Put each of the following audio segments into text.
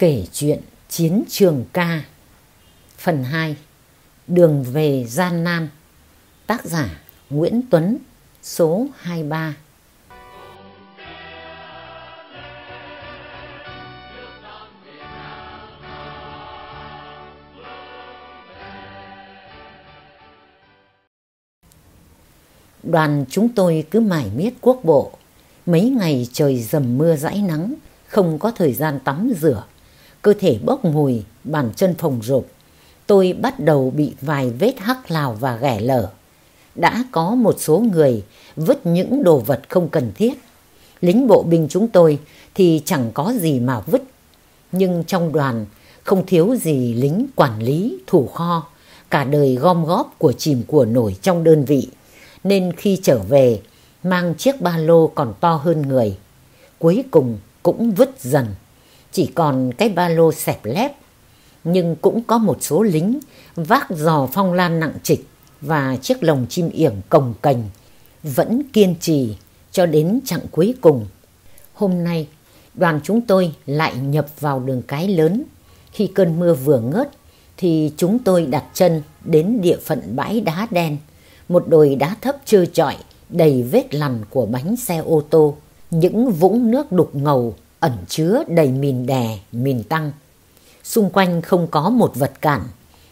Kể chuyện Chiến trường ca. Phần 2 Đường về gian nan. Tác giả Nguyễn Tuấn, Số 23 Đoàn chúng tôi cứ mải miết quốc bộ. Mấy ngày trời dầm mưa dãi nắng, Không có thời gian tắm rửa cơ thể bốc mùi, bàn chân phồng rộp. Tôi bắt đầu bị vài vết hắc lào và ghẻ lở. Đã có một số người vứt những đồ vật không cần thiết. Lính bộ binh chúng tôi thì chẳng có gì mà vứt. Nhưng trong đoàn không thiếu gì lính quản lý, thủ kho, cả đời gom góp của chìm của nổi trong đơn vị. Nên khi trở về, mang chiếc ba lô còn to hơn người. Cuối cùng cũng vứt dần chỉ còn cái ba lô xẹp lép. Nhưng cũng có một số lính vác giò phong lan nặng trịch và chiếc lồng chim yểm cồng cành vẫn kiên trì cho đến chặng cuối cùng. Hôm nay, đoàn chúng tôi lại nhập vào đường cái lớn. Khi cơn mưa vừa ngớt, thì chúng tôi đặt chân đến địa phận bãi đá đen, một đồi đá thấp trơ trọi, đầy vết lằn của bánh xe ô tô, những vũng nước đục ngầu ẩn chứa đầy mìn đè, mìn tăng. Xung quanh không có một vật cản,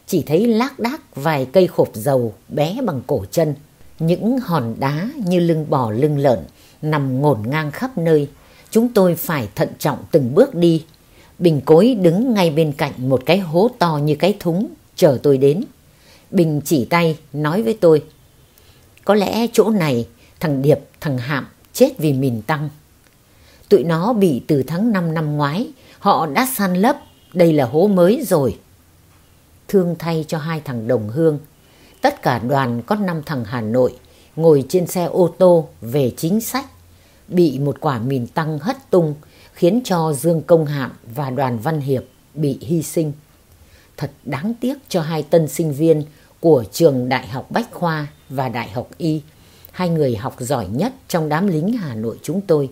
chỉ thấy lác đác vài cây khộp dầu bé bằng cổ chân. Những hòn đá như lưng bò lưng lợn nằm ngổn ngang khắp nơi. Chúng tôi phải thận trọng từng bước đi. Bình cối đứng ngay bên cạnh một cái hố to như cái thúng, chờ tôi đến. Bình chỉ tay nói với tôi. Có lẽ chỗ này thằng Điệp, thằng Hạm chết vì mìn tăng. Tụi nó bị từ tháng 5 năm ngoái, họ đã san lấp, đây là hố mới rồi. Thương thay cho hai thằng đồng hương. Tất cả đoàn có 5 thằng Hà Nội ngồi trên xe ô tô về chính sách. Bị một quả mìn tăng hất tung khiến cho Dương Công Hạm và đoàn Văn Hiệp bị hy sinh. Thật đáng tiếc cho hai tân sinh viên của trường Đại học Bách Khoa và Đại học Y, hai người học giỏi nhất trong đám lính Hà Nội chúng tôi.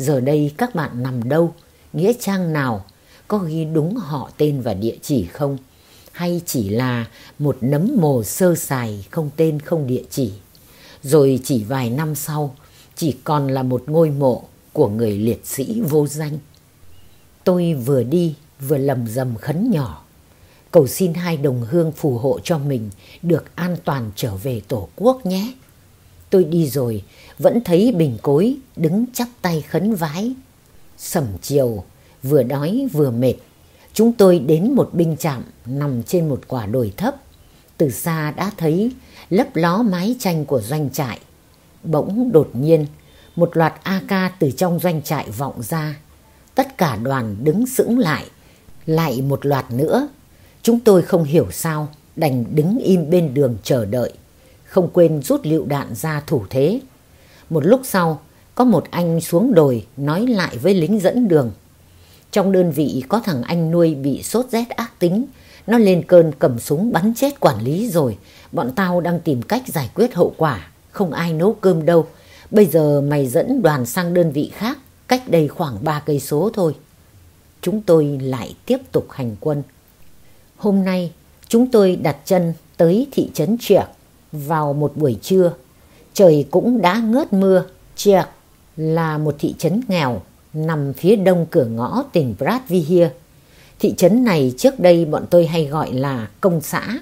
Giờ đây các bạn nằm đâu? Nghĩa trang nào? Có ghi đúng họ tên và địa chỉ không? Hay chỉ là một nấm mồ sơ sài không tên không địa chỉ? Rồi chỉ vài năm sau, chỉ còn là một ngôi mộ của người liệt sĩ vô danh. Tôi vừa đi vừa lầm rầm khấn nhỏ. Cầu xin hai đồng hương phù hộ cho mình được an toàn trở về Tổ quốc nhé. Tôi đi rồi, vẫn thấy bình cối đứng chắp tay khấn vái. Sẩm chiều, vừa đói vừa mệt. Chúng tôi đến một binh trạm nằm trên một quả đồi thấp. Từ xa đã thấy lấp ló mái tranh của doanh trại. Bỗng đột nhiên, một loạt AK từ trong doanh trại vọng ra. Tất cả đoàn đứng sững lại. Lại một loạt nữa. Chúng tôi không hiểu sao, đành đứng im bên đường chờ đợi không quên rút lựu đạn ra thủ thế. Một lúc sau, có một anh xuống đồi nói lại với lính dẫn đường. Trong đơn vị có thằng anh nuôi bị sốt rét ác tính, nó lên cơn cầm súng bắn chết quản lý rồi. Bọn tao đang tìm cách giải quyết hậu quả, không ai nấu cơm đâu. Bây giờ mày dẫn đoàn sang đơn vị khác, cách đây khoảng 3 cây số thôi. Chúng tôi lại tiếp tục hành quân. Hôm nay, chúng tôi đặt chân tới thị trấn Triệc vào một buổi trưa. Trời cũng đã ngớt mưa. Chiak là một thị trấn nghèo, nằm phía đông cửa ngõ tỉnh Bradvihir. Thị trấn này trước đây bọn tôi hay gọi là công xã,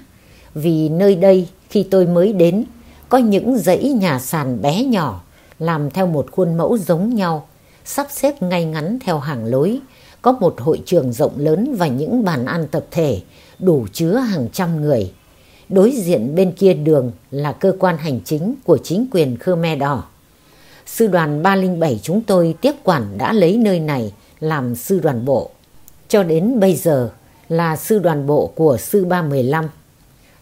vì nơi đây khi tôi mới đến, có những dãy nhà sàn bé nhỏ, làm theo một khuôn mẫu giống nhau, sắp xếp ngay ngắn theo hàng lối, có một hội trường rộng lớn và những bàn ăn tập thể, đủ chứa hàng trăm người đối diện bên kia đường là cơ quan hành chính của chính quyền Khmer Đỏ. Sư đoàn 307 chúng tôi tiếp quản đã lấy nơi này làm sư đoàn bộ. Cho đến bây giờ là sư đoàn bộ của sư 315.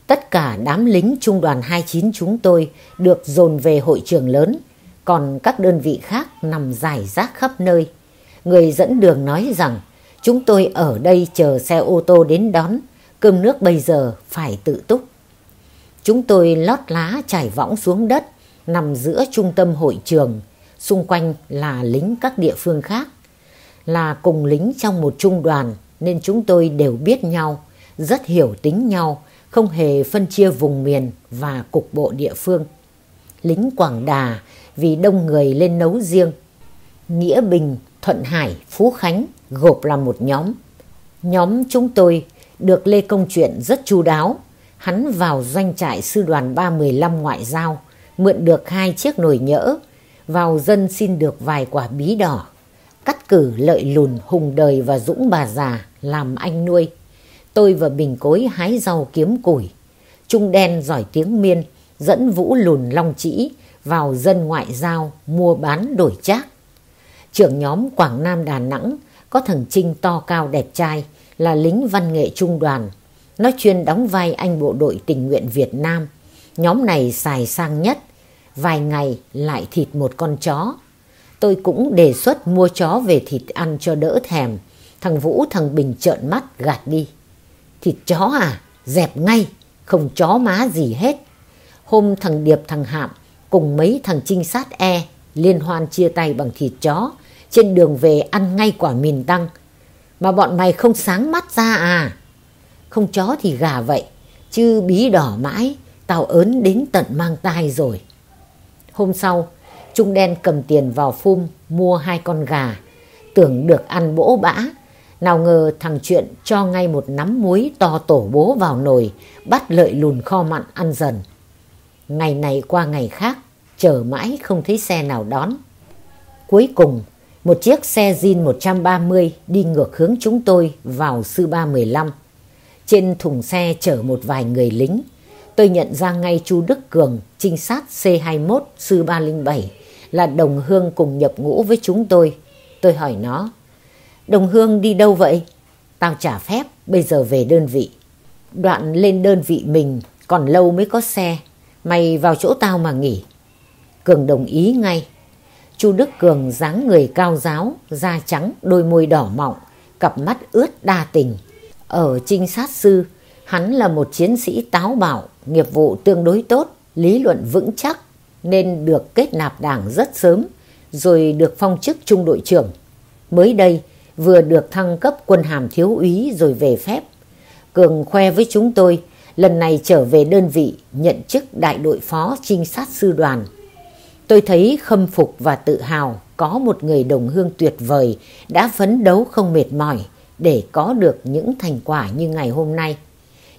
Tất cả đám lính trung đoàn 29 chúng tôi được dồn về hội trường lớn, còn các đơn vị khác nằm dài rác khắp nơi. Người dẫn đường nói rằng chúng tôi ở đây chờ xe ô tô đến đón, cơm nước bây giờ phải tự túc. Chúng tôi lót lá trải võng xuống đất, nằm giữa trung tâm hội trường, xung quanh là lính các địa phương khác. Là cùng lính trong một trung đoàn nên chúng tôi đều biết nhau, rất hiểu tính nhau, không hề phân chia vùng miền và cục bộ địa phương. Lính Quảng Đà vì đông người lên nấu riêng. Nghĩa Bình, Thuận Hải, Phú Khánh gộp là một nhóm. Nhóm chúng tôi được Lê Công Chuyện rất chu đáo. Hắn vào doanh trại sư đoàn 315 ngoại giao, mượn được hai chiếc nồi nhỡ, vào dân xin được vài quả bí đỏ. Cắt cử lợi lùn hùng đời và dũng bà già làm anh nuôi. Tôi và Bình Cối hái rau kiếm củi. Trung đen giỏi tiếng miên, dẫn vũ lùn long chỉ vào dân ngoại giao mua bán đổi trác. Trưởng nhóm Quảng Nam Đà Nẵng có thằng Trinh to cao đẹp trai là lính văn nghệ trung đoàn. Nó chuyên đóng vai anh bộ đội tình nguyện Việt Nam. Nhóm này xài sang nhất. Vài ngày lại thịt một con chó. Tôi cũng đề xuất mua chó về thịt ăn cho đỡ thèm. Thằng Vũ, thằng Bình trợn mắt, gạt đi. Thịt chó à? Dẹp ngay. Không chó má gì hết. Hôm thằng Điệp, thằng Hạm cùng mấy thằng trinh sát E liên hoan chia tay bằng thịt chó, trên đường về ăn ngay quả mìn tăng mà bọn mày không sáng mắt ra à không chó thì gà vậy chứ bí đỏ mãi tao ớn đến tận mang tai rồi hôm sau trung đen cầm tiền vào phum mua hai con gà tưởng được ăn bỗ bã nào ngờ thằng chuyện cho ngay một nắm muối to tổ bố vào nồi bắt lợi lùn kho mặn ăn dần Ngày này qua ngày khác, chờ mãi không thấy xe nào đón. Cuối cùng, một chiếc xe Jin 130 đi ngược hướng chúng tôi vào sư 315. Trên thùng xe chở một vài người lính. Tôi nhận ra ngay Chu Đức Cường, trinh sát C21 sư 307 là đồng hương cùng nhập ngũ với chúng tôi. Tôi hỏi nó, đồng hương đi đâu vậy? Tao trả phép, bây giờ về đơn vị. Đoạn lên đơn vị mình, còn lâu mới có xe. Mày vào chỗ tao mà nghỉ. Cường đồng ý ngay. Chu Đức Cường dáng người cao giáo, da trắng, đôi môi đỏ mọng, cặp mắt ướt đa tình. Ở trinh sát sư, hắn là một chiến sĩ táo bạo, nghiệp vụ tương đối tốt, lý luận vững chắc, nên được kết nạp đảng rất sớm, rồi được phong chức trung đội trưởng. Mới đây, vừa được thăng cấp quân hàm thiếu úy rồi về phép. Cường khoe với chúng tôi lần này trở về đơn vị nhận chức đại đội phó trinh sát sư đoàn. Tôi thấy khâm phục và tự hào có một người đồng hương tuyệt vời đã phấn đấu không mệt mỏi để có được những thành quả như ngày hôm nay.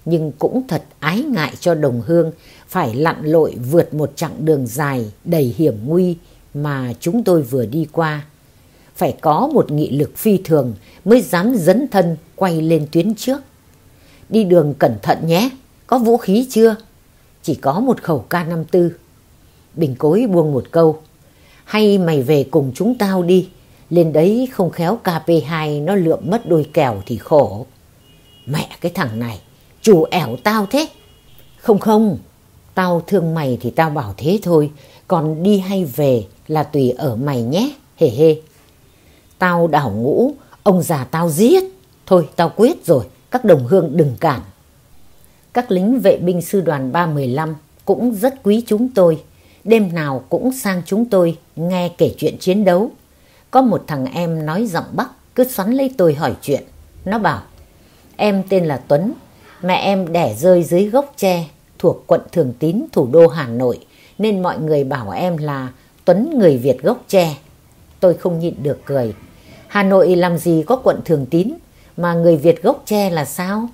Nhưng cũng thật ái ngại cho đồng hương phải lặn lội vượt một chặng đường dài đầy hiểm nguy mà chúng tôi vừa đi qua. Phải có một nghị lực phi thường mới dám dấn thân quay lên tuyến trước. Đi đường cẩn thận nhé! Có vũ khí chưa? Chỉ có một khẩu K54. Bình cối buông một câu. Hay mày về cùng chúng tao đi. Lên đấy không khéo KP2 nó lượm mất đôi kèo thì khổ. Mẹ cái thằng này, chủ ẻo tao thế. Không không, tao thương mày thì tao bảo thế thôi. Còn đi hay về là tùy ở mày nhé, hề hề. Tao đảo ngũ, ông già tao giết. Thôi tao quyết rồi, các đồng hương đừng cản các lính vệ binh sư đoàn 315 cũng rất quý chúng tôi. Đêm nào cũng sang chúng tôi nghe kể chuyện chiến đấu. Có một thằng em nói giọng Bắc cứ xoắn lấy tôi hỏi chuyện. Nó bảo, em tên là Tuấn, mẹ em đẻ rơi dưới gốc tre thuộc quận Thường Tín, thủ đô Hà Nội, nên mọi người bảo em là Tuấn người Việt gốc tre. Tôi không nhịn được cười. Hà Nội làm gì có quận Thường Tín, mà người Việt gốc tre là sao?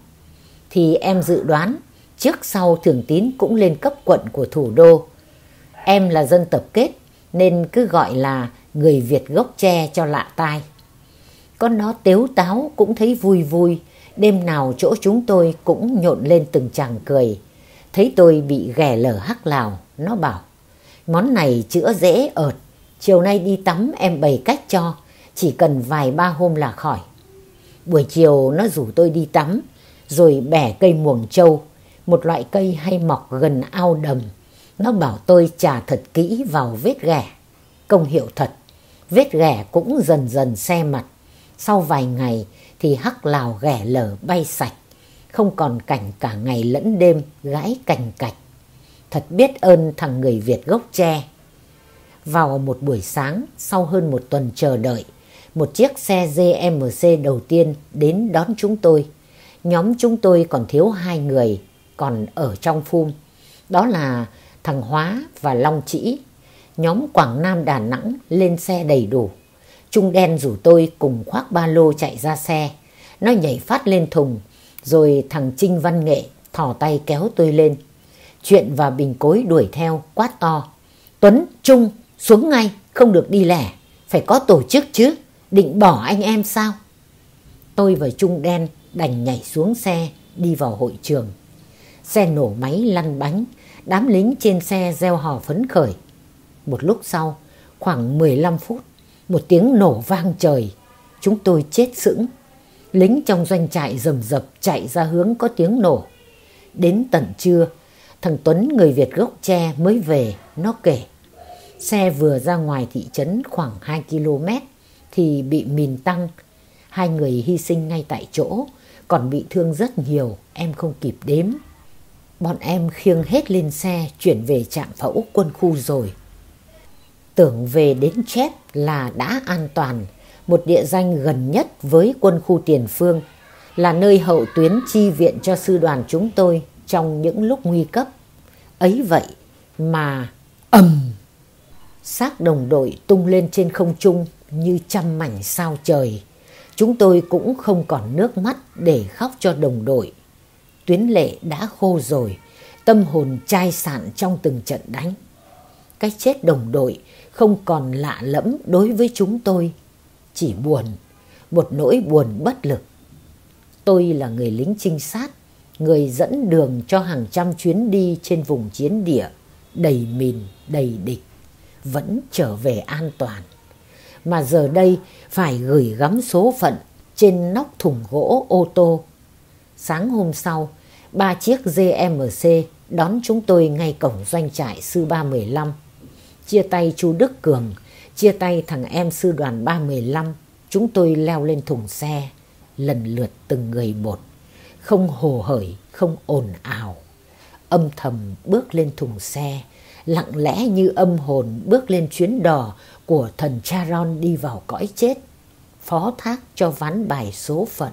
thì em dự đoán trước sau Thường Tín cũng lên cấp quận của thủ đô. Em là dân tập kết nên cứ gọi là người Việt gốc tre cho lạ tai. Con nó tếu táo cũng thấy vui vui, đêm nào chỗ chúng tôi cũng nhộn lên từng chàng cười. Thấy tôi bị ghẻ lở hắc lào, nó bảo, món này chữa dễ ợt, chiều nay đi tắm em bày cách cho, chỉ cần vài ba hôm là khỏi. Buổi chiều nó rủ tôi đi tắm, rồi bẻ cây muồng trâu, một loại cây hay mọc gần ao đầm. Nó bảo tôi trà thật kỹ vào vết ghẻ. Công hiệu thật, vết ghẻ cũng dần dần xe mặt. Sau vài ngày thì hắc lào ghẻ lở bay sạch, không còn cảnh cả ngày lẫn đêm gãi cành cạch. Thật biết ơn thằng người Việt gốc tre. Vào một buổi sáng, sau hơn một tuần chờ đợi, một chiếc xe GMC đầu tiên đến đón chúng tôi. Nhóm chúng tôi còn thiếu hai người còn ở trong phum. Đó là thằng Hóa và Long Chỉ. Nhóm Quảng Nam Đà Nẵng lên xe đầy đủ. Trung đen rủ tôi cùng khoác ba lô chạy ra xe. Nó nhảy phát lên thùng. Rồi thằng Trinh Văn Nghệ thò tay kéo tôi lên. Chuyện và Bình Cối đuổi theo quát to. Tuấn, Trung, xuống ngay, không được đi lẻ. Phải có tổ chức chứ, định bỏ anh em sao? Tôi và Trung đen đành nhảy xuống xe đi vào hội trường. Xe nổ máy lăn bánh, đám lính trên xe gieo hò phấn khởi. Một lúc sau, khoảng 15 phút, một tiếng nổ vang trời. Chúng tôi chết sững. Lính trong doanh trại rầm rập chạy ra hướng có tiếng nổ. Đến tận trưa, thằng Tuấn người Việt gốc tre mới về, nó kể. Xe vừa ra ngoài thị trấn khoảng 2 km thì bị mìn tăng. Hai người hy sinh ngay tại chỗ, còn bị thương rất nhiều, em không kịp đếm. Bọn em khiêng hết lên xe chuyển về trạm phẫu quân khu rồi. Tưởng về đến chết là đã an toàn, một địa danh gần nhất với quân khu tiền phương, là nơi hậu tuyến chi viện cho sư đoàn chúng tôi trong những lúc nguy cấp. Ấy vậy mà ầm xác đồng đội tung lên trên không trung như trăm mảnh sao trời. Chúng tôi cũng không còn nước mắt để khóc cho đồng đội. Tuyến lệ đã khô rồi, tâm hồn chai sạn trong từng trận đánh. Cái chết đồng đội không còn lạ lẫm đối với chúng tôi, chỉ buồn, một nỗi buồn bất lực. Tôi là người lính trinh sát, người dẫn đường cho hàng trăm chuyến đi trên vùng chiến địa, đầy mìn, đầy địch, vẫn trở về an toàn. Mà giờ đây phải gửi gắm số phận trên nóc thùng gỗ ô tô. Sáng hôm sau, ba chiếc GMC đón chúng tôi ngay cổng doanh trại sư 315. Chia tay chú Đức Cường, chia tay thằng em sư đoàn 315, chúng tôi leo lên thùng xe, lần lượt từng người một, không hồ hởi, không ồn ào. Âm thầm bước lên thùng xe, lặng lẽ như âm hồn bước lên chuyến đò của thần Charon đi vào cõi chết, phó thác cho ván bài số phận.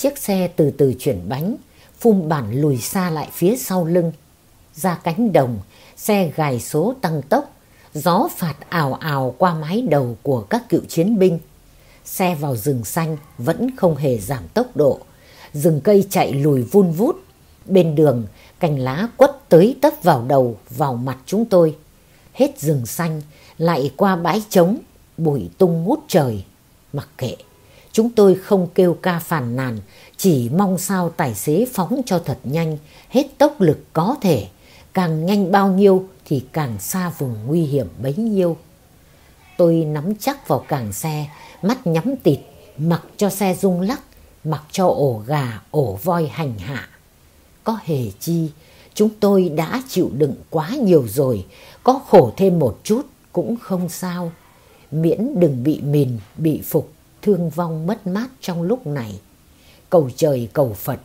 Chiếc xe từ từ chuyển bánh, phun bản lùi xa lại phía sau lưng. Ra cánh đồng, xe gài số tăng tốc, gió phạt ảo ảo qua mái đầu của các cựu chiến binh. Xe vào rừng xanh vẫn không hề giảm tốc độ, rừng cây chạy lùi vun vút. Bên đường, cành lá quất tới tấp vào đầu, vào mặt chúng tôi. Hết rừng xanh, lại qua bãi trống, bụi tung ngút trời. Mặc kệ, chúng tôi không kêu ca phàn nàn, chỉ mong sao tài xế phóng cho thật nhanh, hết tốc lực có thể. Càng nhanh bao nhiêu thì càng xa vùng nguy hiểm bấy nhiêu. Tôi nắm chắc vào càng xe, mắt nhắm tịt, mặc cho xe rung lắc, mặc cho ổ gà, ổ voi hành hạ. Có hề chi, chúng tôi đã chịu đựng quá nhiều rồi, có khổ thêm một chút cũng không sao. Miễn đừng bị mìn, bị phục, thương vong mất mát trong lúc này. Cầu trời, cầu Phật,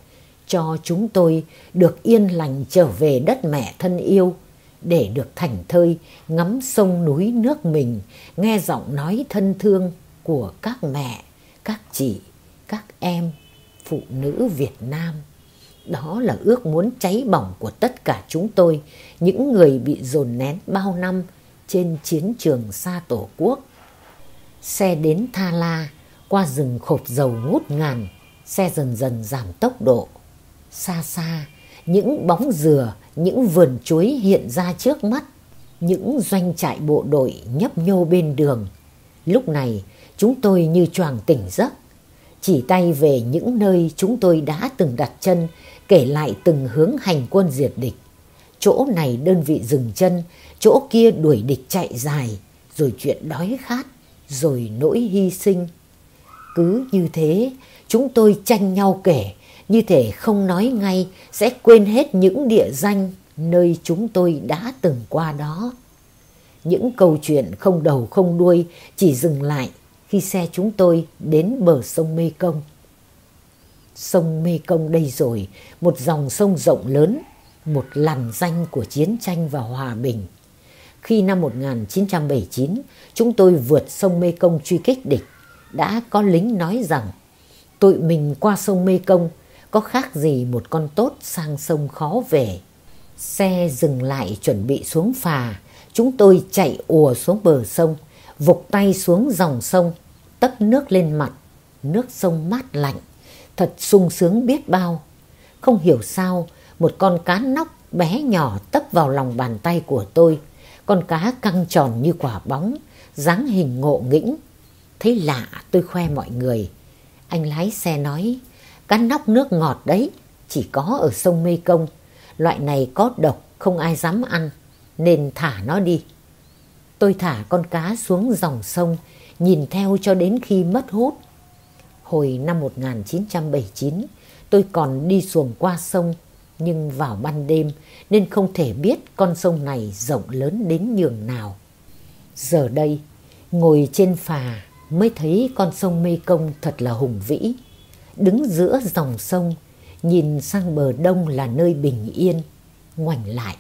cho chúng tôi được yên lành trở về đất mẹ thân yêu, để được thành thơi ngắm sông núi nước mình, nghe giọng nói thân thương của các mẹ, các chị, các em, phụ nữ Việt Nam. Đó là ước muốn cháy bỏng của tất cả chúng tôi, những người bị dồn nén bao năm trên chiến trường xa tổ quốc. Xe đến Tha La qua rừng khộp dầu ngút ngàn xe dần dần giảm tốc độ. Xa xa, những bóng dừa, những vườn chuối hiện ra trước mắt, những doanh trại bộ đội nhấp nhô bên đường. Lúc này, chúng tôi như choàng tỉnh giấc, chỉ tay về những nơi chúng tôi đã từng đặt chân, kể lại từng hướng hành quân diệt địch. Chỗ này đơn vị dừng chân, chỗ kia đuổi địch chạy dài, rồi chuyện đói khát, rồi nỗi hy sinh. Cứ như thế, Chúng tôi tranh nhau kể, như thể không nói ngay sẽ quên hết những địa danh nơi chúng tôi đã từng qua đó. Những câu chuyện không đầu không đuôi chỉ dừng lại khi xe chúng tôi đến bờ sông Mê Công. Sông Mê Công đây rồi, một dòng sông rộng lớn, một làn danh của chiến tranh và hòa bình. khi năm 1979 chúng tôi vượt sông Mê Công truy kích địch, đã có lính nói rằng tụi mình qua sông Mê Công có khác gì một con tốt sang sông khó về. Xe dừng lại chuẩn bị xuống phà, chúng tôi chạy ùa xuống bờ sông, vục tay xuống dòng sông, tấp nước lên mặt, nước sông mát lạnh, thật sung sướng biết bao. Không hiểu sao, một con cá nóc bé nhỏ tấp vào lòng bàn tay của tôi, con cá căng tròn như quả bóng, dáng hình ngộ nghĩnh. Thấy lạ tôi khoe mọi người. Anh lái xe nói, cá nóc nước ngọt đấy, chỉ có ở sông Mê Công. Loại này có độc, không ai dám ăn, nên thả nó đi. Tôi thả con cá xuống dòng sông, nhìn theo cho đến khi mất hút. Hồi năm 1979, tôi còn đi xuồng qua sông, nhưng vào ban đêm nên không thể biết con sông này rộng lớn đến nhường nào. Giờ đây, ngồi trên phà mới thấy con sông Mê Công thật là hùng vĩ. Đứng giữa dòng sông, nhìn sang bờ đông là nơi bình yên, ngoảnh lại,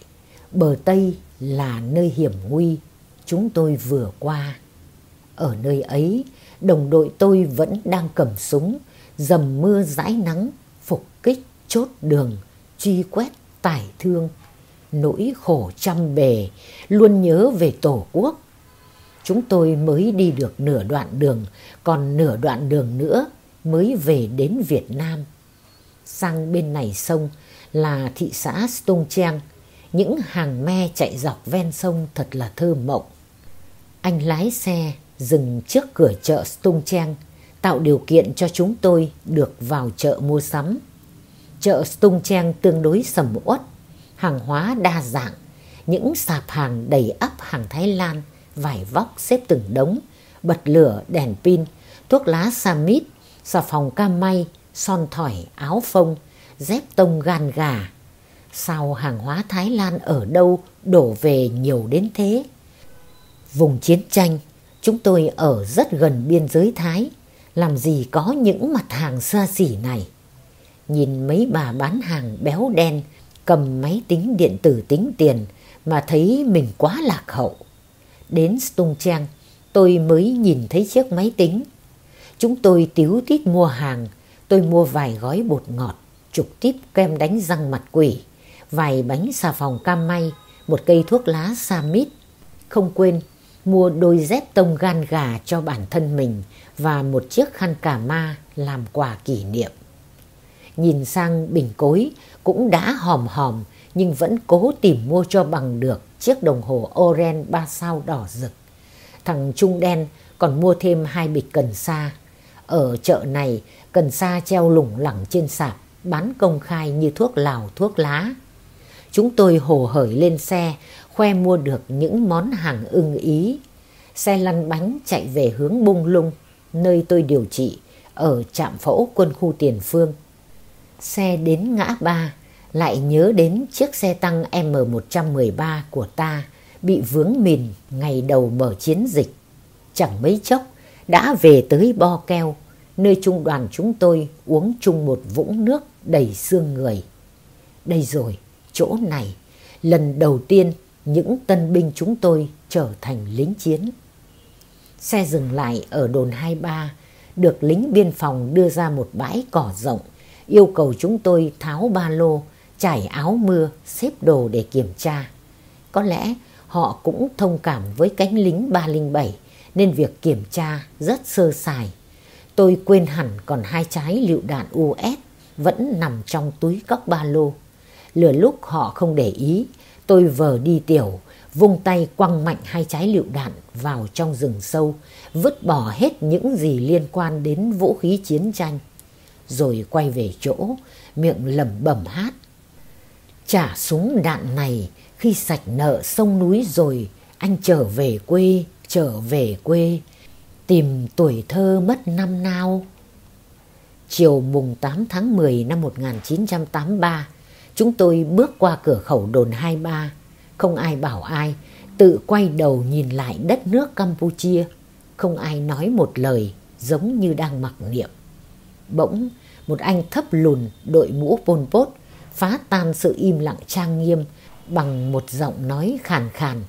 bờ tây là nơi hiểm nguy chúng tôi vừa qua. Ở nơi ấy, đồng đội tôi vẫn đang cầm súng, dầm mưa dãi nắng, phục kích, chốt đường, truy quét, tải thương. Nỗi khổ trăm bề, luôn nhớ về Tổ quốc. Chúng tôi mới đi được nửa đoạn đường, còn nửa đoạn đường nữa mới về đến Việt Nam. Sang bên này sông là thị xã Stung Trang, những hàng me chạy dọc ven sông thật là thơ mộng. Anh lái xe dừng trước cửa chợ Stung Trang, tạo điều kiện cho chúng tôi được vào chợ mua sắm. Chợ Stung Trang tương đối sầm uất, hàng hóa đa dạng, những sạp hàng đầy ắp hàng Thái Lan, vải vóc xếp từng đống, bật lửa, đèn pin, thuốc lá samit, xà phòng cam may, son thỏi, áo phông, dép tông gan gà. Sao hàng hóa Thái Lan ở đâu đổ về nhiều đến thế? Vùng chiến tranh, chúng tôi ở rất gần biên giới Thái, làm gì có những mặt hàng xa xỉ này. Nhìn mấy bà bán hàng béo đen, cầm máy tính điện tử tính tiền mà thấy mình quá lạc hậu. Đến Stung Trang, tôi mới nhìn thấy chiếc máy tính. Chúng tôi tiếu tít mua hàng, tôi mua vài gói bột ngọt, chục tiếp kem đánh răng mặt quỷ, vài bánh xà phòng cam may, một cây thuốc lá sa mít. Không quên mua đôi dép tông gan gà cho bản thân mình và một chiếc khăn cà ma làm quà kỷ niệm. Nhìn sang bình cối cũng đã hòm hòm nhưng vẫn cố tìm mua cho bằng được chiếc đồng hồ Oren ba sao đỏ rực. Thằng Trung đen còn mua thêm hai bịch cần sa. Ở chợ này cần sa treo lủng lẳng trên sạp bán công khai như thuốc lào thuốc lá. Chúng tôi hồ hởi lên xe khoe mua được những món hàng ưng ý. Xe lăn bánh chạy về hướng Bung Lung, nơi tôi điều trị, ở trạm phẫu quân khu Tiền Phương. Xe đến ngã ba, lại nhớ đến chiếc xe tăng M113 của ta bị vướng mìn ngày đầu mở chiến dịch. Chẳng mấy chốc đã về tới Bo Keo, nơi trung đoàn chúng tôi uống chung một vũng nước đầy xương người. Đây rồi, chỗ này, lần đầu tiên những tân binh chúng tôi trở thành lính chiến. Xe dừng lại ở đồn 23, được lính biên phòng đưa ra một bãi cỏ rộng, yêu cầu chúng tôi tháo ba lô, trải áo mưa, xếp đồ để kiểm tra. Có lẽ họ cũng thông cảm với cánh lính 307 nên việc kiểm tra rất sơ sài. Tôi quên hẳn còn hai trái lựu đạn US vẫn nằm trong túi cóc ba lô. lửa lúc họ không để ý, tôi vờ đi tiểu, vung tay quăng mạnh hai trái lựu đạn vào trong rừng sâu, vứt bỏ hết những gì liên quan đến vũ khí chiến tranh. Rồi quay về chỗ, miệng lẩm bẩm hát. Trả súng đạn này khi sạch nợ sông núi rồi, anh trở về quê, trở về quê, tìm tuổi thơ mất năm nào. Chiều mùng 8 tháng 10 năm 1983, Chúng tôi bước qua cửa khẩu đồn 23, không ai bảo ai, tự quay đầu nhìn lại đất nước Campuchia, không ai nói một lời giống như đang mặc niệm. Bỗng, một anh thấp lùn đội mũ Pol Pot phá tan sự im lặng trang nghiêm bằng một giọng nói khàn khàn.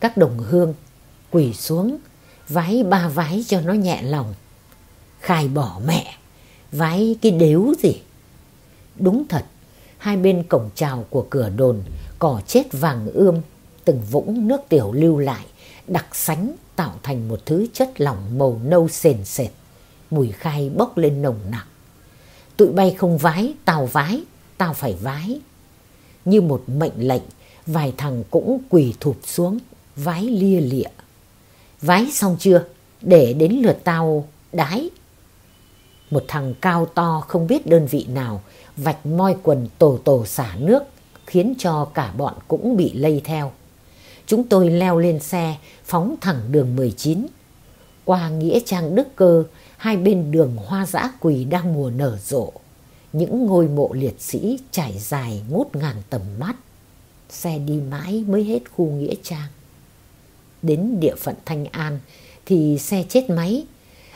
Các đồng hương quỳ xuống, vái ba vái cho nó nhẹ lòng. Khai bỏ mẹ, vái cái đếu gì. Đúng thật, hai bên cổng trào của cửa đồn, cỏ chết vàng ươm, từng vũng nước tiểu lưu lại, đặc sánh tạo thành một thứ chất lỏng màu nâu sền sệt. Mùi khai bốc lên nồng nặc. Tụi bay không vái, tao vái, tao phải vái. Như một mệnh lệnh, vài thằng cũng quỳ thụp xuống, vái lia lịa. Vái xong chưa? Để đến lượt tao đái. Một thằng cao to không biết đơn vị nào, vạch moi quần tổ tổ xả nước, khiến cho cả bọn cũng bị lây theo. Chúng tôi leo lên xe, phóng thẳng đường 19. Qua Nghĩa Trang Đức Cơ, hai bên đường hoa dã quỳ đang mùa nở rộ. Những ngôi mộ liệt sĩ trải dài ngút ngàn tầm mắt. Xe đi mãi mới hết khu Nghĩa Trang. Đến địa phận Thanh An thì xe chết máy.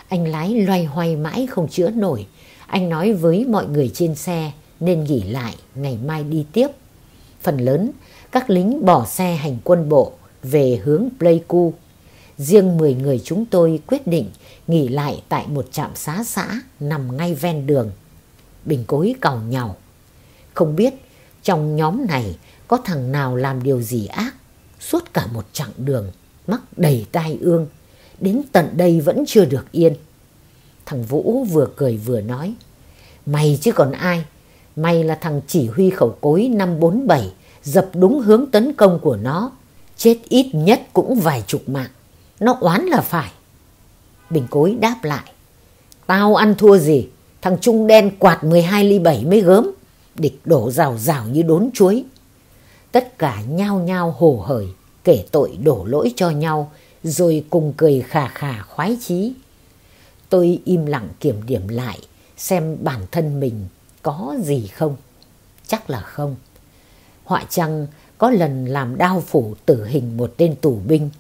Anh lái loay hoay mãi không chữa nổi. Anh nói với mọi người trên xe nên nghỉ lại, ngày mai đi tiếp. Phần lớn các lính bỏ xe hành quân bộ về hướng Pleiku. Riêng 10 người chúng tôi quyết định nghỉ lại tại một trạm xá xã nằm ngay ven đường. Bình cối cầu nhau. Không biết trong nhóm này có thằng nào làm điều gì ác, suốt cả một chặng đường, mắc đầy tai ương, đến tận đây vẫn chưa được yên. Thằng Vũ vừa cười vừa nói, Mày chứ còn ai Mày là thằng chỉ huy khẩu cối năm 47 dập đúng hướng tấn công của nó. Chết ít nhất cũng vài chục mạng. Nó oán là phải. Bình cối đáp lại. Tao ăn thua gì? Thằng Trung đen quạt 12 ly 7 mới gớm. Địch đổ rào rào như đốn chuối. Tất cả nhao nhao hồ hởi, kể tội đổ lỗi cho nhau, rồi cùng cười khà khà khoái chí. Tôi im lặng kiểm điểm lại, xem bản thân mình có gì không. Chắc là không. Họa chăng có lần làm đao phủ tử hình một tên tù binh.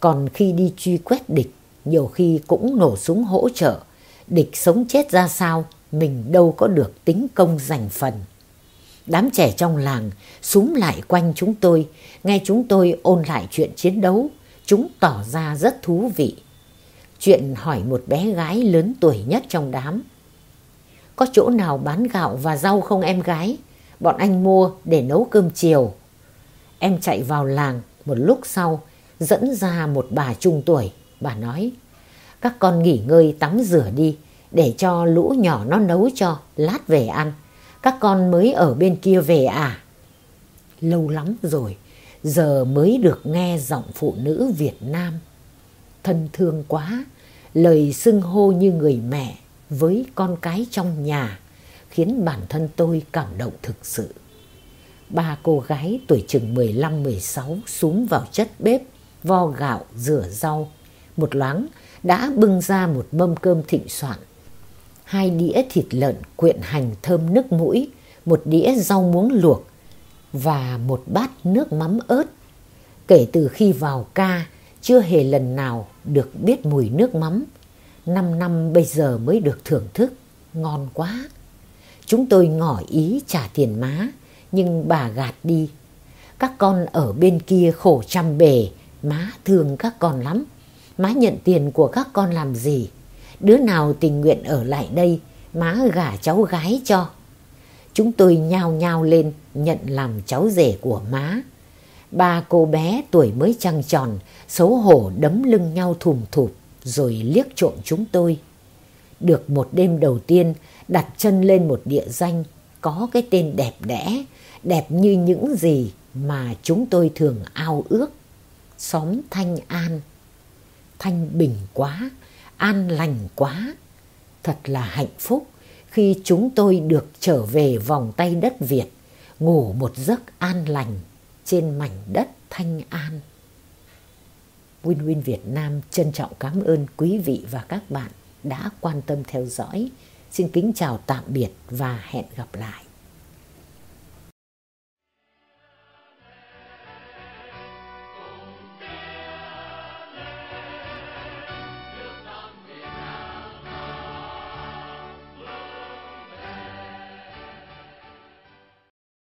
Còn khi đi truy quét địch, nhiều khi cũng nổ súng hỗ trợ. Địch sống chết ra sao, mình đâu có được tính công giành phần. Đám trẻ trong làng súng lại quanh chúng tôi, nghe chúng tôi ôn lại chuyện chiến đấu, chúng tỏ ra rất thú vị. Chuyện hỏi một bé gái lớn tuổi nhất trong đám. Có chỗ nào bán gạo và rau không em gái? bọn anh mua để nấu cơm chiều. Em chạy vào làng một lúc sau dẫn ra một bà trung tuổi. Bà nói các con nghỉ ngơi tắm rửa đi để cho lũ nhỏ nó nấu cho lát về ăn. Các con mới ở bên kia về à? Lâu lắm rồi giờ mới được nghe giọng phụ nữ Việt Nam. Thân thương quá, lời xưng hô như người mẹ với con cái trong nhà khiến bản thân tôi cảm động thực sự. Ba cô gái tuổi chừng 15-16 xuống vào chất bếp, vo gạo, rửa rau. Một loáng đã bưng ra một mâm cơm thịnh soạn. Hai đĩa thịt lợn quyện hành thơm nước mũi, một đĩa rau muống luộc và một bát nước mắm ớt. Kể từ khi vào ca, chưa hề lần nào được biết mùi nước mắm. Năm năm bây giờ mới được thưởng thức, ngon quá. Chúng tôi ngỏ ý trả tiền má, nhưng bà gạt đi. Các con ở bên kia khổ trăm bề, má thương các con lắm. Má nhận tiền của các con làm gì? Đứa nào tình nguyện ở lại đây, má gả cháu gái cho. Chúng tôi nhao nhao lên nhận làm cháu rể của má. Ba cô bé tuổi mới trăng tròn, xấu hổ đấm lưng nhau thùm thụp, rồi liếc trộm chúng tôi. Được một đêm đầu tiên, đặt chân lên một địa danh có cái tên đẹp đẽ, đẹp như những gì mà chúng tôi thường ao ước. Xóm Thanh An. Thanh bình quá, an lành quá. Thật là hạnh phúc khi chúng tôi được trở về vòng tay đất Việt, ngủ một giấc an lành trên mảnh đất Thanh An. Win Win Việt Nam trân trọng cảm ơn quý vị và các bạn đã quan tâm theo dõi. Xin kính chào tạm biệt và hẹn gặp lại.